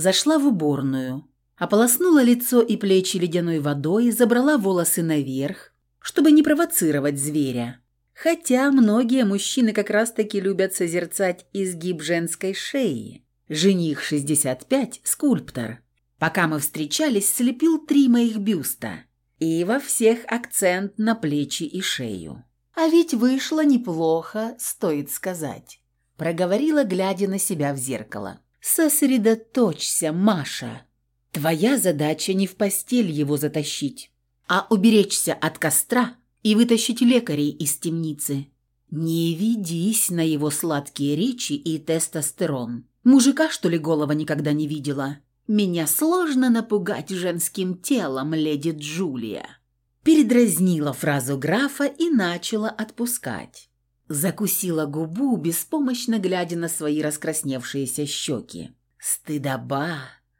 зашла в уборную, ополоснула лицо и плечи ледяной водой, забрала волосы наверх, чтобы не провоцировать зверя. Хотя многие мужчины как раз-таки любят созерцать изгиб женской шеи. Жених 65, скульптор. Пока мы встречались, слепил три моих бюста. И во всех акцент на плечи и шею. А ведь вышло неплохо, стоит сказать. Проговорила, глядя на себя в зеркало. «Сосредоточься, Маша. Твоя задача не в постель его затащить, а уберечься от костра и вытащить лекарей из темницы. Не ведись на его сладкие речи и тестостерон. Мужика, что ли, голова никогда не видела? Меня сложно напугать женским телом, леди Джулия». Передразнила фразу графа и начала отпускать. Закусила губу, беспомощно глядя на свои раскрасневшиеся щеки. Стыдоба,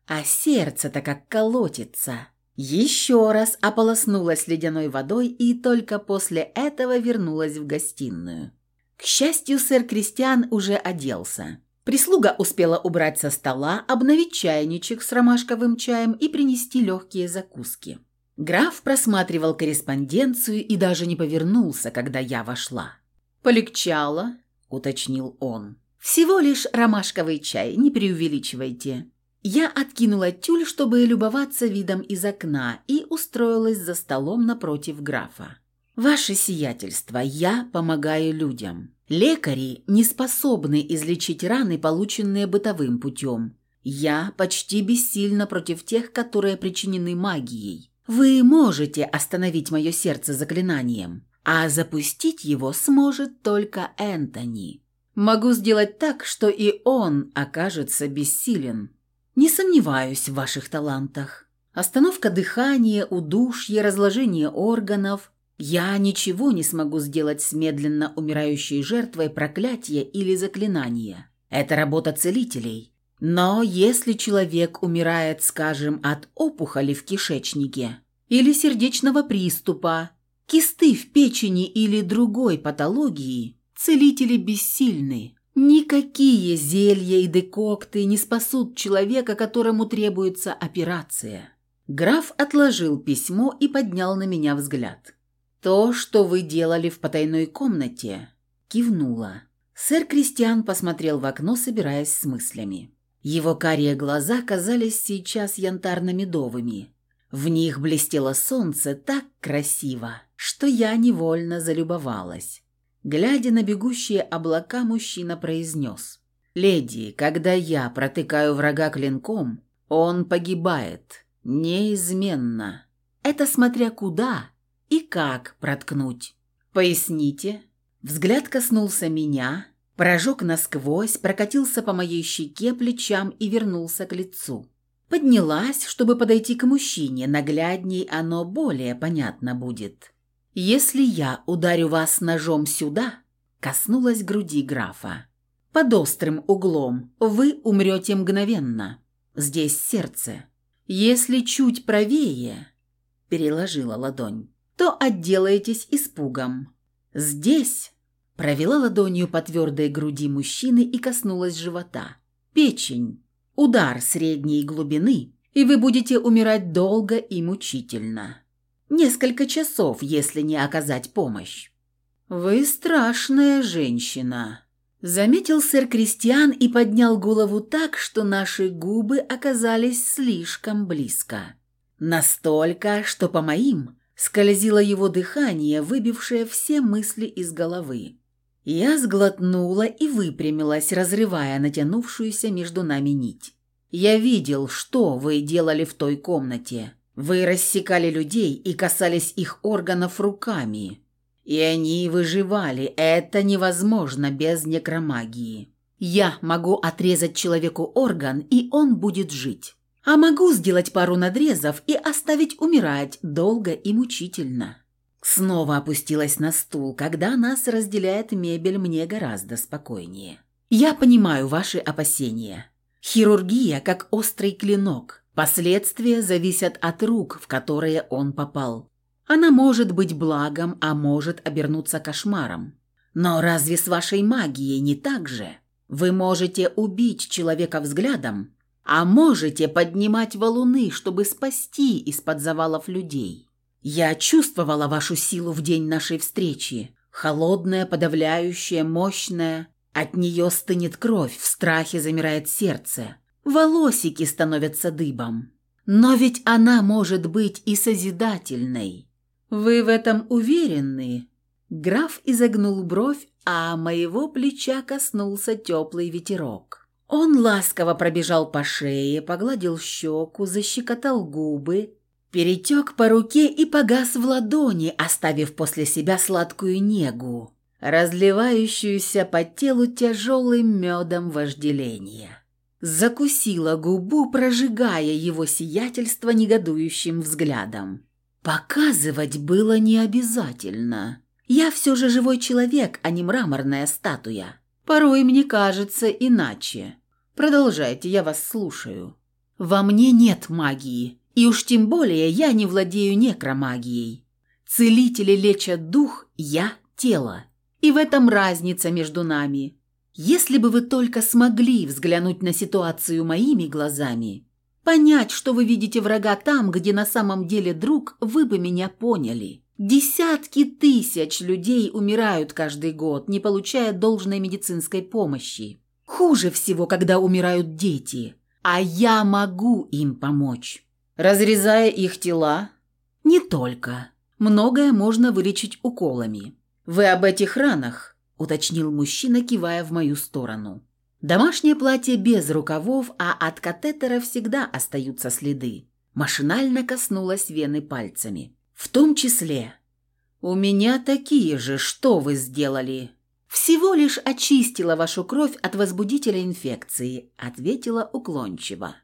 а сердце-то как колотится. Еще раз ополоснулась ледяной водой и только после этого вернулась в гостиную. К счастью, сэр Кристиан уже оделся. Прислуга успела убрать со стола, обновить чайничек с ромашковым чаем и принести легкие закуски. Граф просматривал корреспонденцию и даже не повернулся, когда я вошла. «Полегчало», — уточнил он. «Всего лишь ромашковый чай, не преувеличивайте». Я откинула тюль, чтобы любоваться видом из окна, и устроилась за столом напротив графа. «Ваше сиятельство, я помогаю людям. Лекари не способны излечить раны, полученные бытовым путем. Я почти бессильна против тех, которые причинены магией. Вы можете остановить мое сердце заклинанием, а запустить его сможет только Энтони. Могу сделать так, что и он окажется бессилен. Не сомневаюсь в ваших талантах. Остановка дыхания, удушье, разложение органов. Я ничего не смогу сделать с медленно умирающей жертвой проклятия или заклинания. Это работа целителей. Но если человек умирает, скажем, от опухоли в кишечнике или сердечного приступа, кисты в печени или другой патологии, целители бессильны. Никакие зелья и декокты не спасут человека, которому требуется операция. Граф отложил письмо и поднял на меня взгляд. «То, что вы делали в потайной комнате», – кивнула. Сэр Кристиан посмотрел в окно, собираясь с мыслями. Его карие глаза казались сейчас янтарно-медовыми. В них блестело солнце так красиво, что я невольно залюбовалась. Глядя на бегущие облака, мужчина произнес. «Леди, когда я протыкаю врага клинком, он погибает. Неизменно. Это смотря куда и как проткнуть. Поясните». Взгляд коснулся меня, Прожег насквозь, прокатился по моей щеке, плечам и вернулся к лицу. Поднялась, чтобы подойти к мужчине, наглядней оно более понятно будет. «Если я ударю вас ножом сюда», — коснулась груди графа, — «под острым углом вы умрете мгновенно. Здесь сердце. Если чуть правее», — переложила ладонь, — «то отделаетесь испугом. Здесь Провела ладонью по твердой груди мужчины и коснулась живота. Печень. Удар средней глубины, и вы будете умирать долго и мучительно. Несколько часов, если не оказать помощь. «Вы страшная женщина», — заметил сэр Кристиан и поднял голову так, что наши губы оказались слишком близко. Настолько, что по моим скользило его дыхание, выбившее все мысли из головы. Я сглотнула и выпрямилась, разрывая натянувшуюся между нами нить. «Я видел, что вы делали в той комнате. Вы рассекали людей и касались их органов руками. И они выживали. Это невозможно без некромагии. Я могу отрезать человеку орган, и он будет жить. А могу сделать пару надрезов и оставить умирать долго и мучительно». Снова опустилась на стул. Когда нас разделяет мебель, мне гораздо спокойнее. Я понимаю ваши опасения. Хирургия как острый клинок. Последствия зависят от рук, в которые он попал. Она может быть благом, а может обернуться кошмаром. Но разве с вашей магией не так же? Вы можете убить человека взглядом, а можете поднимать валуны, чтобы спасти из-под завалов людей. Я чувствовала вашу силу в день нашей встречи. Холодная, подавляющая, мощная. От нее стынет кровь, в страхе замирает сердце. Волосики становятся дыбом. Но ведь она может быть и созидательной. Вы в этом уверены? Граф изогнул бровь, а моего плеча коснулся теплый ветерок. Он ласково пробежал по шее, погладил щеку, защекотал губы, перетек по руке и погас в ладони, оставив после себя сладкую негу, разливающуюся по телу тяжелым медом вожделения. Закусила губу, прожигая его сиятельство негодующим взглядом. Показывать было не обязательно. Я все же живой человек, а не мраморная статуя. Порой мне кажется иначе. Продолжайте, я вас слушаю. Во мне нет магии, и уж тем более я не владею некромагией. Целители лечат дух, я – тело. И в этом разница между нами. Если бы вы только смогли взглянуть на ситуацию моими глазами, понять, что вы видите врага там, где на самом деле друг, вы бы меня поняли. Десятки тысяч людей умирают каждый год, не получая должной медицинской помощи. Хуже всего, когда умирают дети, а я могу им помочь. Разрезая их тела? Не только. Многое можно вылечить уколами. Вы об этих ранах? уточнил мужчина, кивая в мою сторону. Домашнее платье без рукавов, а от катетера всегда остаются следы. Машинально коснулась вены пальцами. В том числе. «У меня такие же. Что вы сделали?» «Всего лишь очистила вашу кровь от возбудителя инфекции», — ответила уклончиво.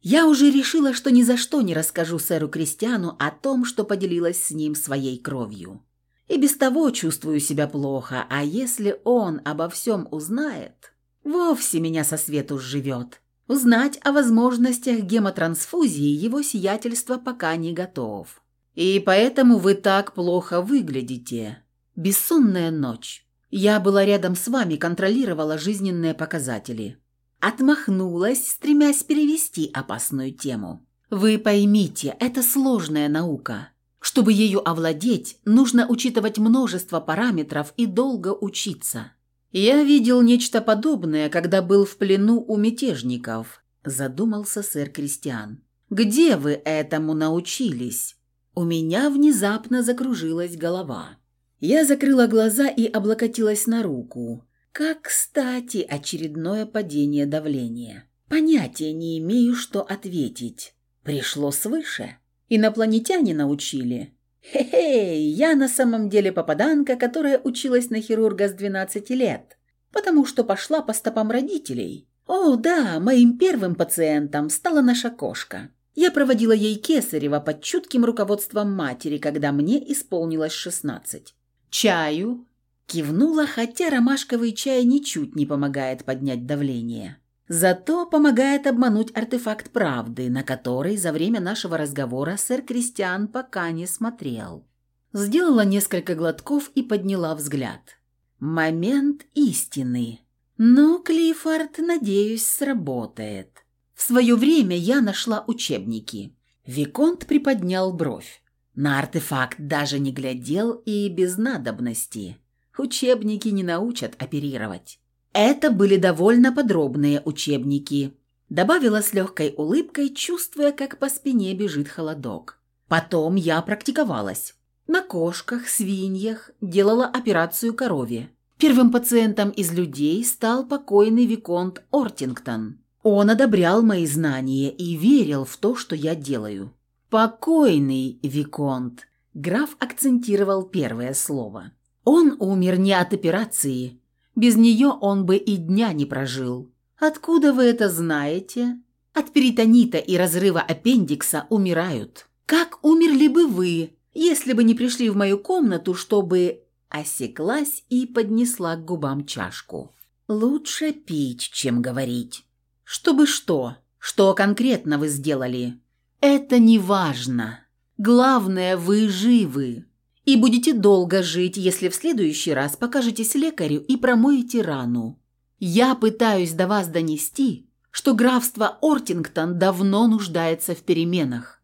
Я уже решила, что ни за что не расскажу сэру Кристиану о том, что поделилась с ним своей кровью. И без того чувствую себя плохо, а если он обо всем узнает, вовсе меня со свету сживет. Узнать о возможностях гемотрансфузии его сиятельство пока не готов. И поэтому вы так плохо выглядите. Бессонная ночь. Я была рядом с вами, контролировала жизненные показатели. Отмахнулась, стремясь перевести опасную тему. Вы поймите, это сложная наука. Чтобы ею овладеть, нужно учитывать множество параметров и долго учиться. Я видел нечто подобное, когда был в плену у мятежников, задумался сэр Кристиан. Где вы этому научились? У меня внезапно закружилась голова. Я закрыла глаза и облокотилась на руку. Как, кстати, очередное падение давления. Понятия не имею, что ответить. Пришло свыше. Инопланетяне научили. Хе-хе, я на самом деле попаданка, которая училась на хирурга с 12 лет, потому что пошла по стопам родителей. О, да, моим первым пациентом стала наша кошка. Я проводила ей кесарево под чутким руководством матери, когда мне исполнилось 16. Чаю, Кивнула, хотя ромашковый чай ничуть не помогает поднять давление. Зато помогает обмануть артефакт правды, на который за время нашего разговора сэр Кристиан пока не смотрел. Сделала несколько глотков и подняла взгляд. Момент истины. Ну, Клиффорд, надеюсь, сработает. В свое время я нашла учебники. Виконт приподнял бровь. На артефакт даже не глядел и без надобности. Учебники не научат оперировать. Это были довольно подробные учебники. Добавила с легкой улыбкой, чувствуя, как по спине бежит холодок. Потом я практиковалась. На кошках, свиньях делала операцию корове. Первым пациентом из людей стал покойный Виконт Ортингтон. Он одобрял мои знания и верил в то, что я делаю. «Покойный Виконт», – граф акцентировал первое слово. Он умер не от операции. Без нее он бы и дня не прожил. Откуда вы это знаете? От перитонита и разрыва аппендикса умирают. Как умерли бы вы, если бы не пришли в мою комнату, чтобы...» Осеклась и поднесла к губам чашку. «Лучше пить, чем говорить». «Чтобы что? Что конкретно вы сделали?» «Это не важно. Главное, вы живы и будете долго жить, если в следующий раз покажетесь лекарю и промоете рану. Я пытаюсь до вас донести, что графство Ортингтон давно нуждается в переменах.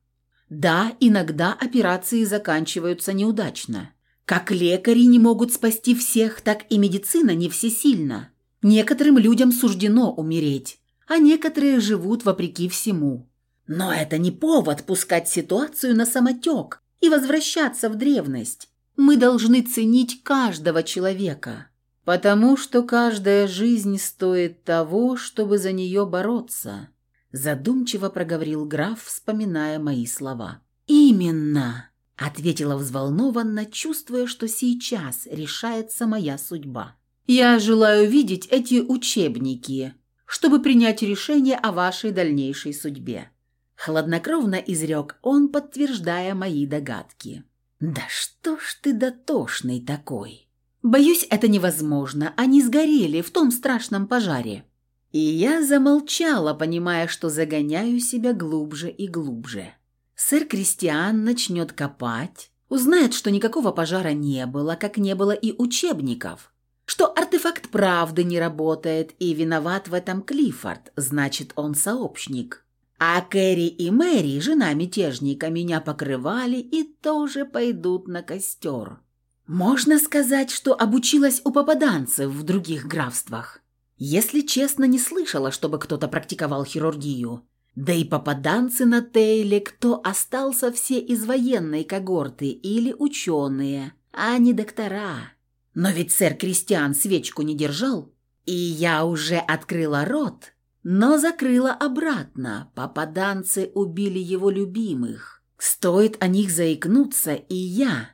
Да, иногда операции заканчиваются неудачно. Как лекари не могут спасти всех, так и медицина не всесильна. Некоторым людям суждено умереть, а некоторые живут вопреки всему. Но это не повод пускать ситуацию на самотек и возвращаться в древность. Мы должны ценить каждого человека, потому что каждая жизнь стоит того, чтобы за нее бороться», задумчиво проговорил граф, вспоминая мои слова. «Именно!» – ответила взволнованно, чувствуя, что сейчас решается моя судьба. «Я желаю видеть эти учебники, чтобы принять решение о вашей дальнейшей судьбе». Хладнокровно изрек он, подтверждая мои догадки. «Да что ж ты дотошный такой!» «Боюсь, это невозможно. Они сгорели в том страшном пожаре». И я замолчала, понимая, что загоняю себя глубже и глубже. Сэр Кристиан начнет копать, узнает, что никакого пожара не было, как не было и учебников, что артефакт правды не работает, и виноват в этом Клиффорд, значит, он сообщник. А Кэрри и Мэри, жена мятежника, меня покрывали и тоже пойдут на костер. Можно сказать, что обучилась у попаданцев в других графствах. Если честно, не слышала, чтобы кто-то практиковал хирургию. Да и попаданцы на Тейле, кто остался все из военной когорты или ученые, а не доктора. Но ведь сэр Кристиан свечку не держал, и я уже открыла рот, но закрыла обратно. Попаданцы убили его любимых. Стоит о них заикнуться, и я,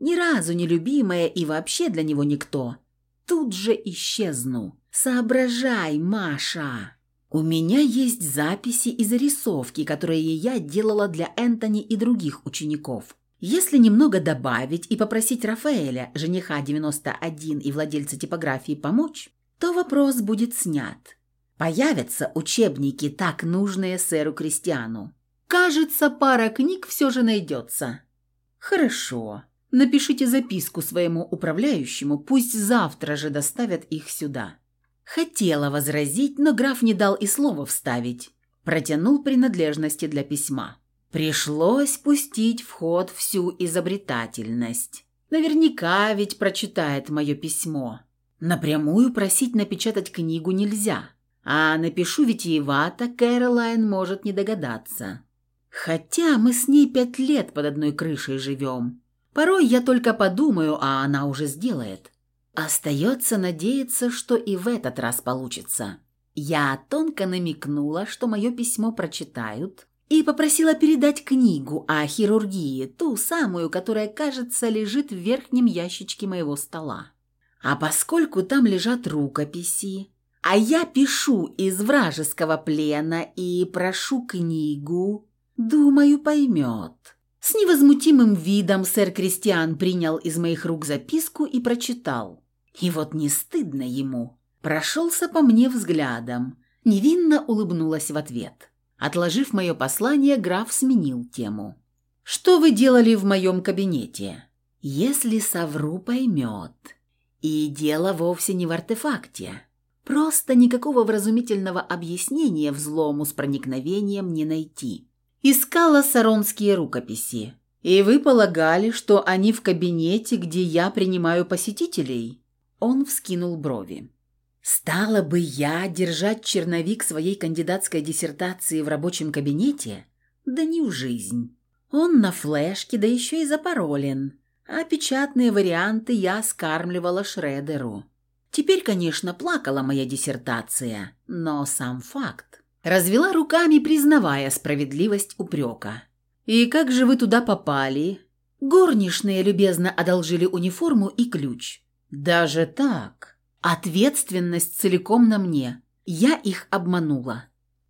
ни разу не любимая и вообще для него никто, тут же исчезну. Соображай, Маша. У меня есть записи и зарисовки, которые я делала для Энтони и других учеников. Если немного добавить и попросить Рафаэля, жениха 91 и владельца типографии, помочь, то вопрос будет снят. Появятся учебники, так нужные сэру Кристиану. Кажется, пара книг все же найдется. Хорошо. Напишите записку своему управляющему, пусть завтра же доставят их сюда. Хотела возразить, но граф не дал и слова вставить. Протянул принадлежности для письма. Пришлось пустить в ход всю изобретательность. Наверняка ведь прочитает мое письмо. Напрямую просить напечатать книгу нельзя. А напишу витиевато, Кэролайн может не догадаться. Хотя мы с ней пять лет под одной крышей живем. Порой я только подумаю, а она уже сделает. Остается надеяться, что и в этот раз получится. Я тонко намекнула, что мое письмо прочитают, и попросила передать книгу о хирургии, ту самую, которая, кажется, лежит в верхнем ящичке моего стола. А поскольку там лежат рукописи, а я пишу из вражеского плена и прошу книгу, думаю, поймет. С невозмутимым видом сэр Кристиан принял из моих рук записку и прочитал. И вот не стыдно ему. Прошелся по мне взглядом. Невинно улыбнулась в ответ. Отложив мое послание, граф сменил тему. «Что вы делали в моем кабинете?» «Если совру, поймет. И дело вовсе не в артефакте. Просто никакого вразумительного объяснения взлому с проникновением не найти. Искала саронские рукописи. И вы полагали, что они в кабинете, где я принимаю посетителей? Он вскинул брови. Стала бы я держать черновик своей кандидатской диссертации в рабочем кабинете? Да не в жизнь. Он на флешке, да еще и запаролен. А печатные варианты я скармливала Шредеру. Теперь, конечно, плакала моя диссертация, но сам факт. Развела руками, признавая справедливость упрека. «И как же вы туда попали?» Горничные любезно одолжили униформу и ключ. «Даже так?» «Ответственность целиком на мне. Я их обманула».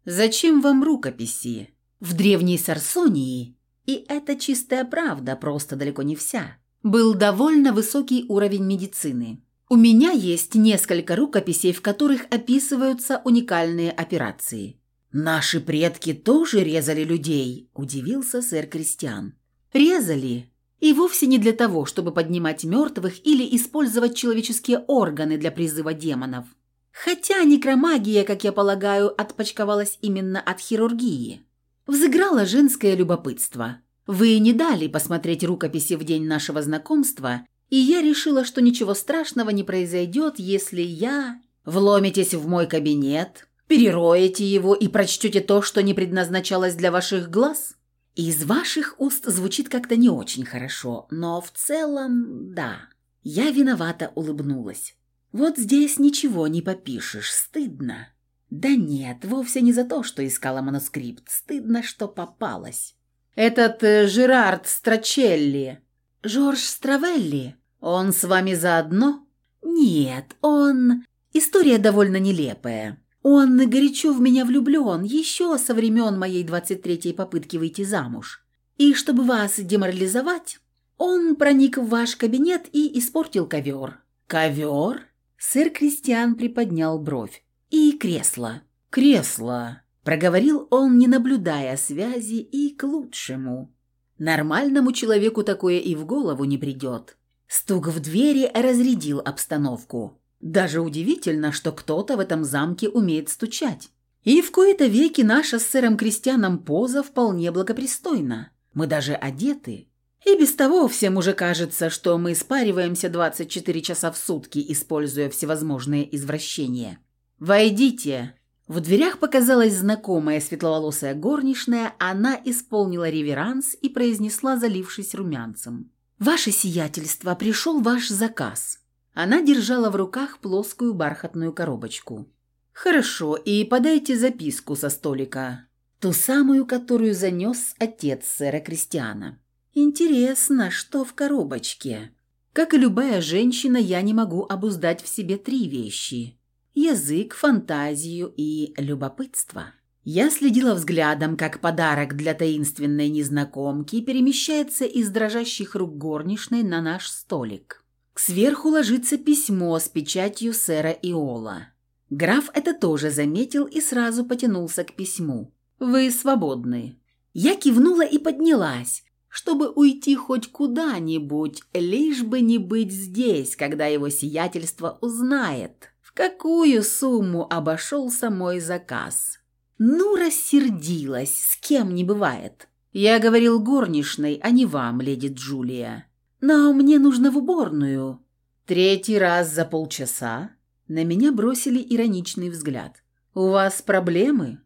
«Зачем вам рукописи?» «В древней Сарсонии, и это чистая правда, просто далеко не вся, был довольно высокий уровень медицины. У меня есть несколько рукописей, в которых описываются уникальные операции. Наши предки тоже резали людей, удивился сэр Кристиан. Резали. И вовсе не для того, чтобы поднимать мертвых или использовать человеческие органы для призыва демонов. Хотя некромагия, как я полагаю, отпочковалась именно от хирургии. Взыграло женское любопытство. Вы не дали посмотреть рукописи в день нашего знакомства, и я решила, что ничего страшного не произойдет, если я... Вломитесь в мой кабинет, перероете его и прочтете то, что не предназначалось для ваших глаз? Из ваших уст звучит как-то не очень хорошо, но в целом, да. Я виновато улыбнулась. Вот здесь ничего не попишешь, стыдно. Да нет, вовсе не за то, что искала манускрипт, стыдно, что попалась. Этот э, Жерард Страчелли, Жорж Стравелли, он с вами заодно? Нет, он... История довольно нелепая. Он горячо в меня влюблен еще со времен моей двадцать третьей попытки выйти замуж. И чтобы вас деморализовать, он проник в ваш кабинет и испортил ковер. Ковер? Сэр Кристиан приподнял бровь. И кресло. Кресло. Проговорил он, не наблюдая связи, и к лучшему. Нормальному человеку такое и в голову не придет. Стук в двери разрядил обстановку. Даже удивительно, что кто-то в этом замке умеет стучать. И в кои-то веки наша с сэром Кристианом поза вполне благопристойна. Мы даже одеты. И без того всем уже кажется, что мы спариваемся 24 часа в сутки, используя всевозможные извращения. «Войдите!» В дверях показалась знакомая светловолосая горничная, она исполнила реверанс и произнесла, залившись румянцем. «Ваше сиятельство, пришел ваш заказ». Она держала в руках плоскую бархатную коробочку. «Хорошо, и подайте записку со столика. Ту самую, которую занес отец сэра Кристиана». Интересно, что в коробочке? Как и любая женщина, я не могу обуздать в себе три вещи. Язык, фантазию и любопытство. Я следила взглядом, как подарок для таинственной незнакомки перемещается из дрожащих рук горничной на наш столик. Сверху ложится письмо с печатью сэра Иола. Граф это тоже заметил и сразу потянулся к письму. «Вы свободны». Я кивнула и поднялась, чтобы уйти хоть куда-нибудь, лишь бы не быть здесь, когда его сиятельство узнает, какую сумму обошелся мой заказ. Ну, рассердилась, с кем не бывает. Я говорил горничной, а не вам, леди Джулия. Но мне нужно в уборную. Третий раз за полчаса на меня бросили ироничный взгляд. «У вас проблемы?»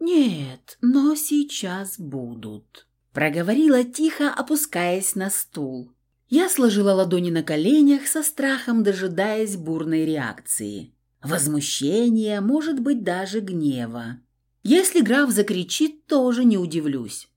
«Нет, но сейчас будут». Проговорила тихо, опускаясь на стул. Я сложила ладони на коленях со страхом, дожидаясь бурной реакции. Возмущения, может быть, даже гнева. Если граф закричит, тоже не удивлюсь.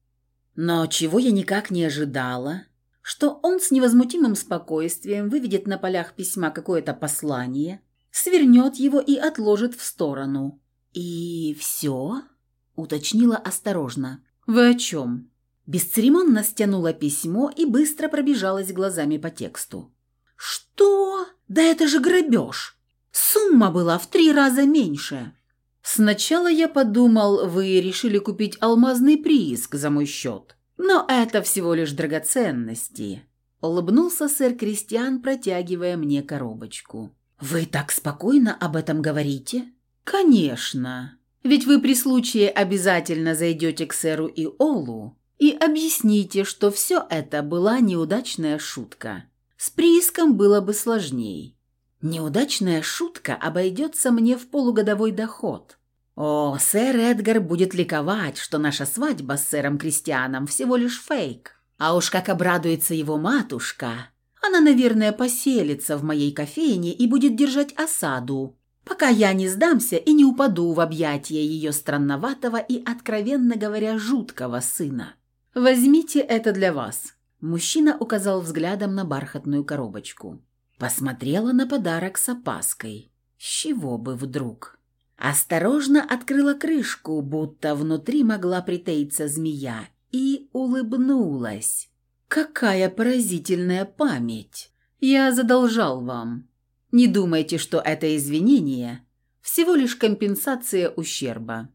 Но чего я никак не ожидала, что он с невозмутимым спокойствием выведет на полях письма какое-то послание, свернет его и отложит в сторону. «И все?» – уточнила осторожно. «Вы о чем?» Бесцеремонно стянула письмо и быстро пробежалась глазами по тексту. «Что? Да это же грабеж! Сумма была в три раза меньше!» «Сначала я подумал, вы решили купить алмазный прииск за мой счет. Но это всего лишь драгоценности», — улыбнулся сэр Кристиан, протягивая мне коробочку. «Вы так спокойно об этом говорите?» «Конечно. Ведь вы при случае обязательно зайдете к сэру и Олу и объясните, что все это была неудачная шутка. С прииском было бы сложней. Неудачная шутка обойдется мне в полугодовой доход. О, сэр Эдгар будет ликовать, что наша свадьба с сэром Кристианом всего лишь фейк. А уж как обрадуется его матушка. Она, наверное, поселится в моей кофейне и будет держать осаду, пока я не сдамся и не упаду в объятия ее странноватого и, откровенно говоря, жуткого сына. «Возьмите это для вас». Мужчина указал взглядом на бархатную коробочку. Посмотрела на подарок с опаской. С чего бы вдруг? Осторожно открыла крышку, будто внутри могла притаиться змея, и улыбнулась. «Какая поразительная память! Я задолжал вам. Не думайте, что это извинение, всего лишь компенсация ущерба.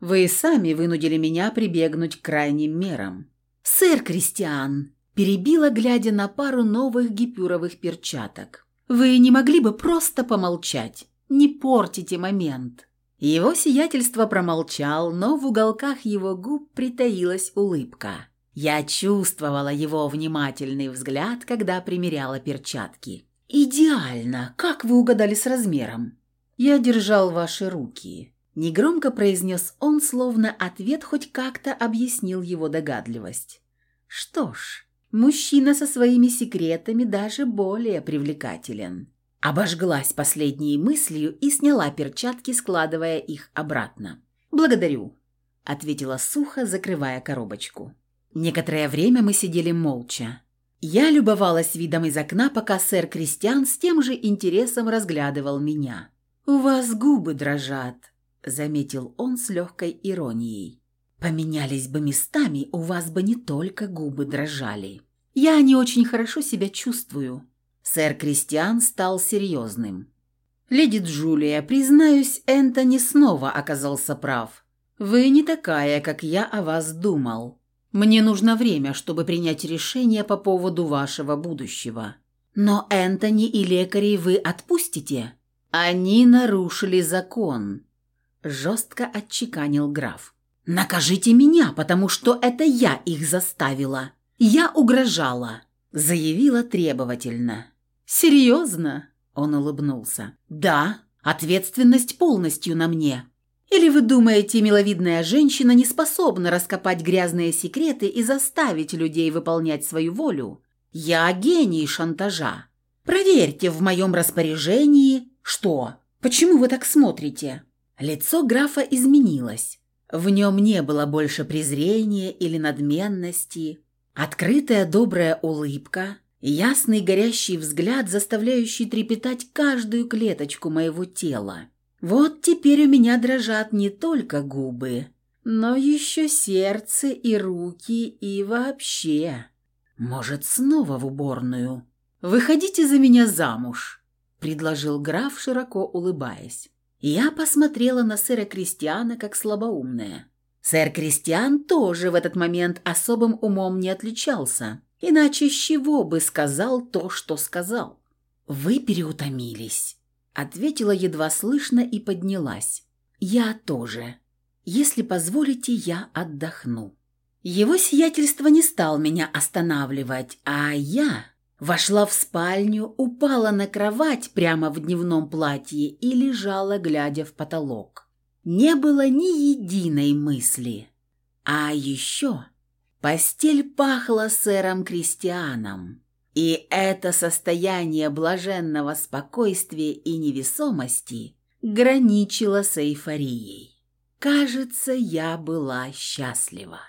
Вы сами вынудили меня прибегнуть к крайним мерам. Сэр Кристиан, перебила, глядя на пару новых гипюровых перчаток. Вы не могли бы просто помолчать? Не портите момент». Его сиятельство промолчал, но в уголках его губ притаилась улыбка. Я чувствовала его внимательный взгляд, когда примеряла перчатки. «Идеально! Как вы угадали с размером?» «Я держал ваши руки», – негромко произнес он, словно ответ хоть как-то объяснил его догадливость. «Что ж, мужчина со своими секретами даже более привлекателен». Обожглась последней мыслью и сняла перчатки, складывая их обратно. «Благодарю», – ответила сухо, закрывая коробочку. Некоторое время мы сидели молча. Я любовалась видом из окна, пока сэр Кристиан с тем же интересом разглядывал меня. «У вас губы дрожат», — заметил он с легкой иронией. «Поменялись бы местами, у вас бы не только губы дрожали. Я не очень хорошо себя чувствую». Сэр Кристиан стал серьезным. «Леди Джулия, признаюсь, Энтони снова оказался прав. Вы не такая, как я о вас думал. Мне нужно время, чтобы принять решение по поводу вашего будущего. Но Энтони и лекарей вы отпустите?» «Они нарушили закон», – жестко отчеканил граф. «Накажите меня, потому что это я их заставила. Я угрожала», – заявила требовательно. «Серьезно?» – он улыбнулся. «Да, ответственность полностью на мне. Или вы думаете, миловидная женщина не способна раскопать грязные секреты и заставить людей выполнять свою волю? Я гений шантажа. Проверьте в моем распоряжении «Что? Почему вы так смотрите?» Лицо графа изменилось. В нем не было больше презрения или надменности. Открытая добрая улыбка, ясный горящий взгляд, заставляющий трепетать каждую клеточку моего тела. Вот теперь у меня дрожат не только губы, но еще сердце и руки и вообще. Может, снова в уборную? Выходите за меня замуж предложил граф, широко улыбаясь. Я посмотрела на сэра Кристиана как слабоумная. Сэр Кристиан тоже в этот момент особым умом не отличался, иначе с чего бы сказал то, что сказал. «Вы переутомились», — ответила едва слышно и поднялась. «Я тоже. Если позволите, я отдохну». Его сиятельство не стал меня останавливать, а я Вошла в спальню, упала на кровать прямо в дневном платье и лежала, глядя в потолок. Не было ни единой мысли. А еще постель пахла сэром Кристианом. И это состояние блаженного спокойствия и невесомости граничило с эйфорией. Кажется, я была счастлива.